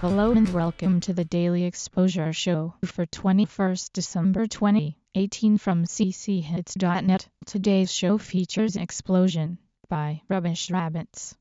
Hello and welcome to the Daily Exposure Show for 21st December 2018 from cchits.net. Today's show features Explosion by Rubbish Rabbits.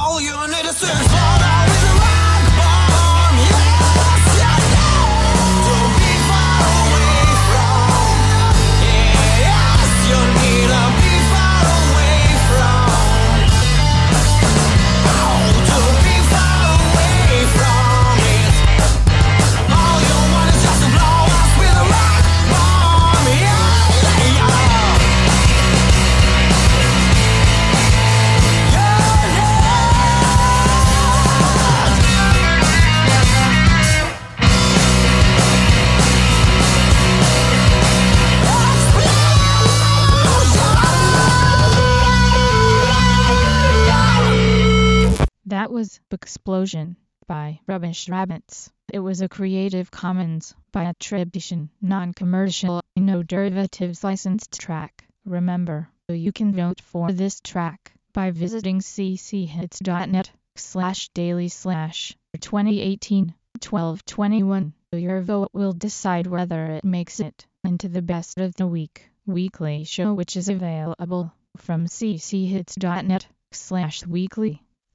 all you need is was Explosion by Rubbish Rabbits. It was a Creative Commons by attribution, non-commercial, no derivatives licensed track. Remember, you can vote for this track by visiting cchits.net slash daily slash 2018 1221. Your vote will decide whether it makes it into the best of the week weekly show which is available from cchits.net slash weekly.